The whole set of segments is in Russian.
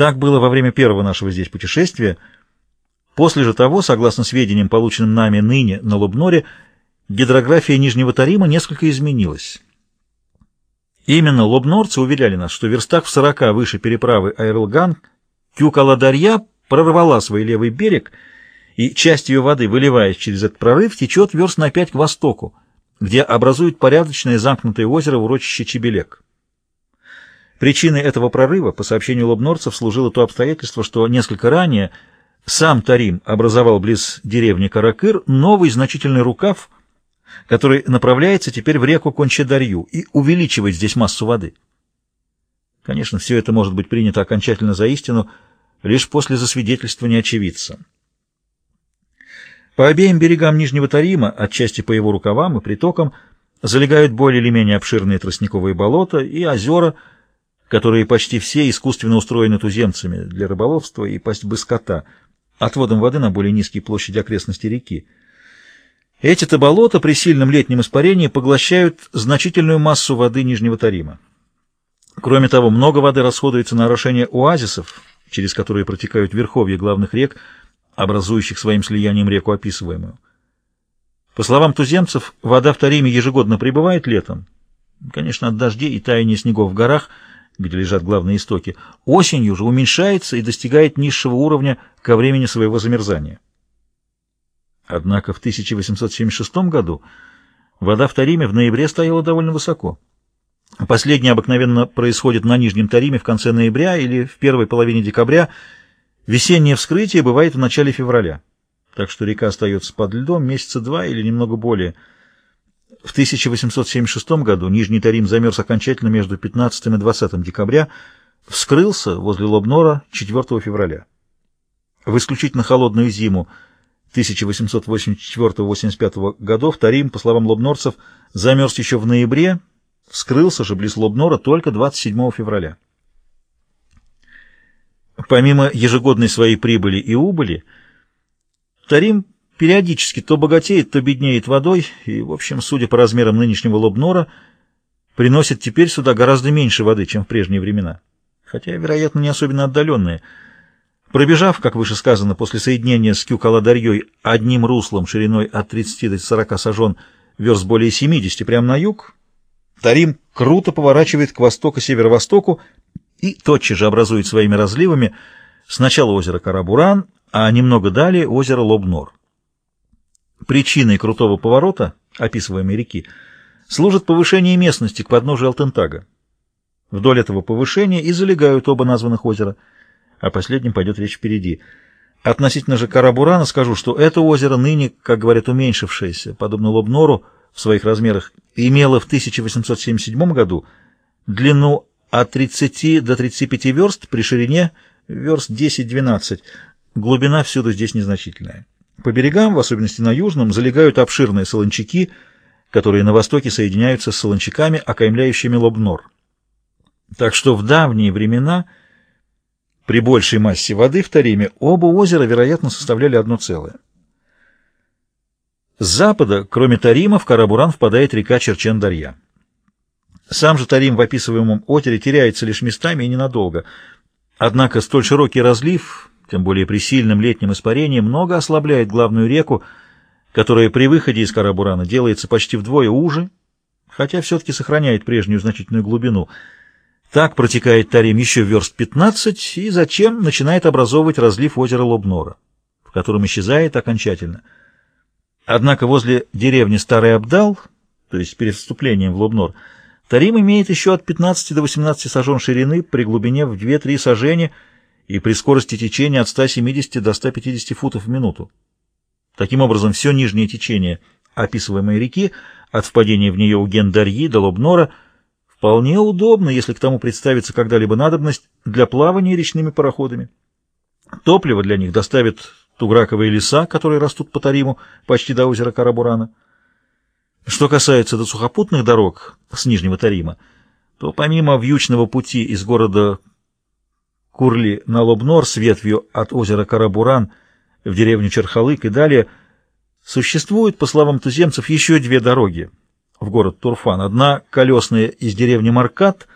Так было во время первого нашего здесь путешествия. После же того, согласно сведениям, полученным нами ныне на Лобноре, гидрография Нижнего Тарима несколько изменилась. Именно лобнорцы уверяли нас, что верстах в сорока выше переправы Айрлган Кюкаладарья прорвала свой левый берег, и часть ее воды, выливаясь через этот прорыв, течет верст на пять к востоку, где образует порядочное замкнутое озеро в урочище Чебелек. Причиной этого прорыва, по сообщению лобнорцев, служило то обстоятельство, что несколько ранее сам Тарим образовал близ деревни Каракыр новый значительный рукав, который направляется теперь в реку Кончедарью и увеличивает здесь массу воды. Конечно, все это может быть принято окончательно за истину лишь после засвидетельствования очевидца. По обеим берегам Нижнего Тарима, отчасти по его рукавам и притокам, залегают более или менее обширные тростниковые болота и озера, которые почти все искусственно устроены туземцами для рыболовства и пастьбы скота, отводом воды на более низкие площади окрестности реки. Эти-то болота при сильном летнем испарении поглощают значительную массу воды Нижнего Тарима. Кроме того, много воды расходуется на орошение оазисов, через которые протекают верховья главных рек, образующих своим слиянием реку описываемую. По словам туземцев, вода в Тариме ежегодно прибывает летом, конечно, от дождей и таяния снегов в горах, где лежат главные истоки, осенью же уменьшается и достигает низшего уровня ко времени своего замерзания. Однако в 1876 году вода в Тариме в ноябре стояла довольно высоко. Последнее обыкновенно происходит на Нижнем Тариме в конце ноября или в первой половине декабря. Весеннее вскрытие бывает в начале февраля. Так что река остается под льдом месяца два или немного более. В 1876 году Нижний Тарим замерз окончательно между 15 и 20 декабря, вскрылся возле Лобнора 4 февраля. В исключительно холодную зиму 1884-85 годов Тарим, по словам лобнорцев, замерз еще в ноябре, вскрылся же близ Лобнора только 27 февраля. Помимо ежегодной своей прибыли и убыли, Тарим периодически то богатеет, то беднеет водой, и, в общем, судя по размерам нынешнего Лобнора, приносит теперь сюда гораздо меньше воды, чем в прежние времена, хотя, вероятно, не особенно отдаленные – Пробежав, как выше сказано, после соединения с Кюкаладарьей одним руслом шириной от 30 до 40 сажен верст более 70 прямо на юг, Тарим круто поворачивает к востоку-северо-востоку и тотчас же образует своими разливами сначала озеро Карабуран, а немного далее озеро Лобнор. Причиной крутого поворота, описываемой реки, служит повышение местности к подножию Алтентага. Вдоль этого повышения и залегают оба названных озера – о последнем пойдет речь впереди. Относительно же Карабурана скажу, что это озеро ныне, как говорят, уменьшившееся, подобно Лобнору в своих размерах, имело в 1877 году длину от 30 до 35 верст при ширине верст 10-12. Глубина всюду здесь незначительная. По берегам, в особенности на южном, залегают обширные солончаки, которые на востоке соединяются с солончаками, окаймляющими Лобнор. Так что в давние времена – при большей массе воды в Тариме оба озера, вероятно, составляли одно целое. С запада, кроме Тарима, в Карабуран впадает река Черчен-Дарья. Сам же Тарим в описываемом озере теряется лишь местами и ненадолго. Однако столь широкий разлив, тем более при сильном летнем испарении, много ослабляет главную реку, которая при выходе из Карабурана делается почти вдвое уже, хотя все-таки сохраняет прежнюю значительную глубину – так протекает Тарим еще верст 15 и затем начинает образовывать разлив озера Лобнора, в котором исчезает окончательно. Однако возле деревни Старый Абдал, то есть перед вступлением в Лобнор, Тарим имеет еще от 15 до 18 сажен ширины при глубине в 2-3 сажени и при скорости течения от 170 до 150 футов в минуту. Таким образом, все нижнее течение описываемой реки, от впадения в нее у Гендарьи до Лобнора – Вполне удобно, если к тому представится когда-либо надобность для плавания речными пароходами. Топливо для них доставят туграковые леса, которые растут по Тариму почти до озера Карабурана. Что касается до сухопутных дорог с Нижнего Тарима, то помимо вьючного пути из города Курли на Лобнор с ветвью от озера Карабуран в деревню Черхалык и далее, существует, по словам туземцев, еще две дороги, в город Турфан. Одна колесная из деревни Маркат,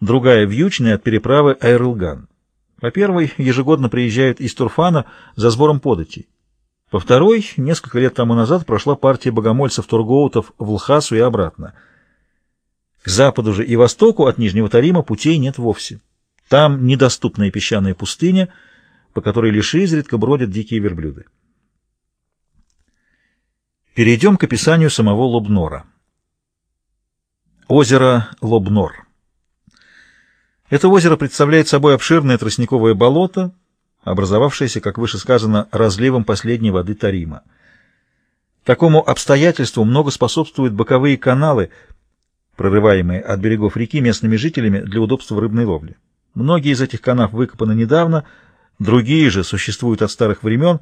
другая вьючная от переправы Айрлган. По первой ежегодно приезжают из Турфана за сбором податей. По второй, несколько лет тому назад прошла партия богомольцев-тургоутов в Лхасу и обратно. К западу же и востоку от Нижнего Тарима путей нет вовсе. Там недоступная песчаная пустыня, по которой лишь изредка бродят дикие верблюды. Перейдем к описанию самого Лобнора. Озеро Лобнор. Это озеро представляет собой обширное тростниковое болото, образовавшееся, как выше сказано, разливом последней воды Тарима. Такому обстоятельству много способствуют боковые каналы, прорываемые от берегов реки местными жителями для удобства рыбной ловли. Многие из этих канав выкопаны недавно, другие же существуют от старых времен.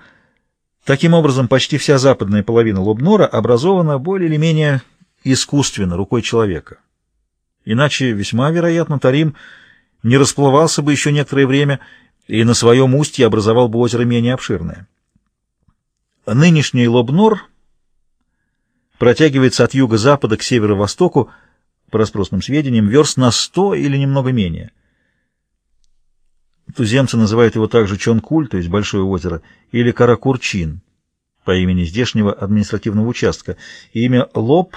Таким образом, почти вся западная половина Лобнора образована более или менее искусственно, рукой человека. Иначе, весьма вероятно, Тарим не расплывался бы еще некоторое время и на своем устье образовал бы озеро менее обширное. Нынешний Лобнор протягивается от юго-запада к северо-востоку, по распросным сведениям, верст на сто или немного менее. Туземцы называют его также Чонкуль, то есть Большое озеро, или Каракурчин, по имени здешнего административного участка. Имя Лоб,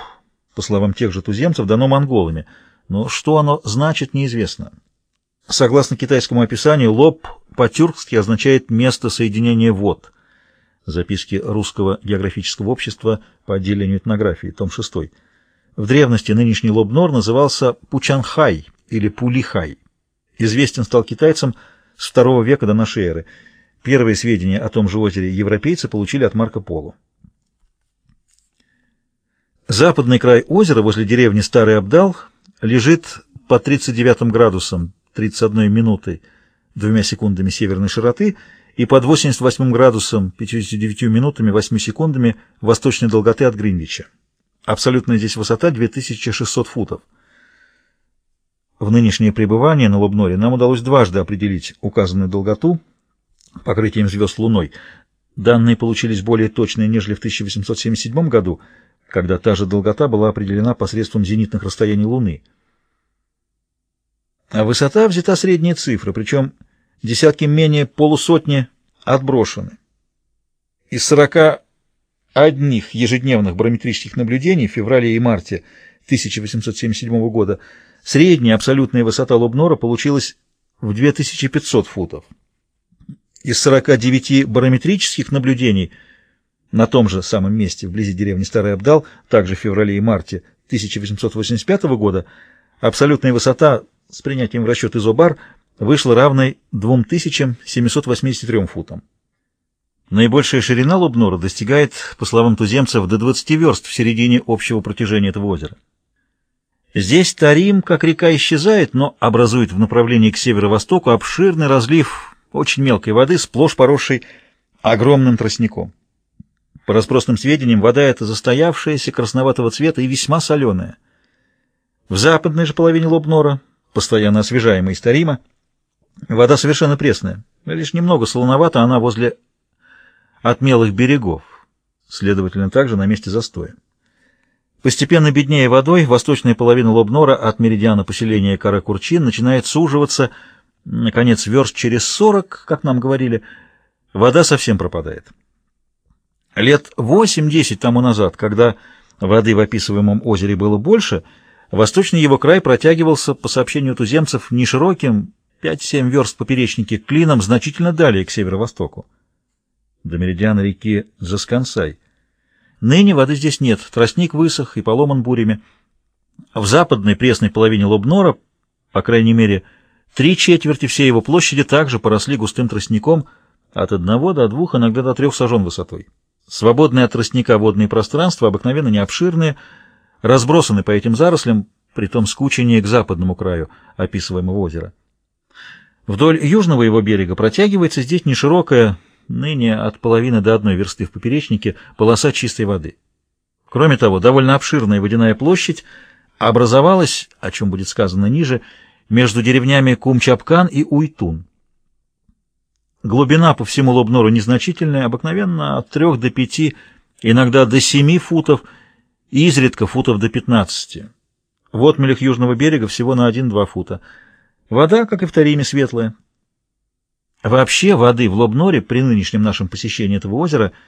по словам тех же туземцев, дано монголами, но что оно значит, неизвестно. Согласно китайскому описанию, Лоб по-тюркски означает «место соединения вод». Записки Русского географического общества по отделению этнографии, том 6. В древности нынешний Лобнор назывался Пучанхай или Пулихай. Известен стал китайцам с II века до нашей эры. Первые сведения о том же озере европейцы получили от Марко Поло. Западный край озера возле деревни Старый Абдал лежит по 39 градусам 31 минутой двумя секундами северной широты и под 88 градусом 59 минутами 8 секундами восточной долготы от Гринвича. Абсолютная здесь высота 2600 футов. В нынешнее пребывание на Лобноре нам удалось дважды определить указанную долготу покрытием звезд Луной. Данные получились более точные, нежели в 1877 году, когда та же долгота была определена посредством зенитных расстояний Луны. А высота взята средняя цифра, причем десятки менее полусотни отброшены. Из 40 одних ежедневных барометрических наблюдений в феврале и марте 1877 года средняя абсолютная высота Лобнора получилась в 2500 футов. Из 49 барометрических наблюдений на том же самом месте, вблизи деревни Старый Абдал, также в феврале и марте 1885 года, абсолютная высота с принятием в расчет изобар вышла равной 2783 футам. Наибольшая ширина Лобнора достигает, по словам туземцев, до 20 верст в середине общего протяжения этого озера. Здесь Тарим, как река, исчезает, но образует в направлении к северо-востоку обширный разлив очень мелкой воды, сплошь поросшей огромным тростником. По распросным сведениям, вода эта застоявшаяся, красноватого цвета и весьма соленая. В западной же половине Лобнора, постоянно освежаемой из Тарима, вода совершенно пресная, лишь немного солоновата она возле отмелых берегов, следовательно, также на месте застоя. Постепенно беднее водой, восточная половина Лобнора от меридиана поселения Каракурчин начинает суживаться, наконец, верст через сорок, как нам говорили, вода совсем пропадает. Лет восемь-десять тому назад, когда воды в описываемом озере было больше, восточный его край протягивался, по сообщению туземцев, нешироким, 5-7 верст поперечники клином значительно далее к северо-востоку до меридиана реки Заскансай. Ныне воды здесь нет, тростник высох и поломан бурями. В западной пресной половине Лобнора, по крайней мере, три четверти всей его площади также поросли густым тростником от одного до двух, иногда до трех сажен высотой. Свободные от тростника водные пространства обыкновенно не обширные, разбросаны по этим зарослям, притом скучение к западному краю описываемого озера. Вдоль южного его берега протягивается здесь неширокая, ныне от половины до одной версты в поперечнике, полоса чистой воды. Кроме того, довольно обширная водяная площадь образовалась, о чем будет сказано ниже, между деревнями Кумчапкан и Уйтун. Глубина по всему Лобнору незначительная, обыкновенно от 3 до 5, иногда до 7 футов, изредка футов до 15. В отмелях южного берега всего на 1-2 фута. Вода, как и в Тариме, светлая. Вообще воды в Лобноре при нынешнем нашем посещении этого озера –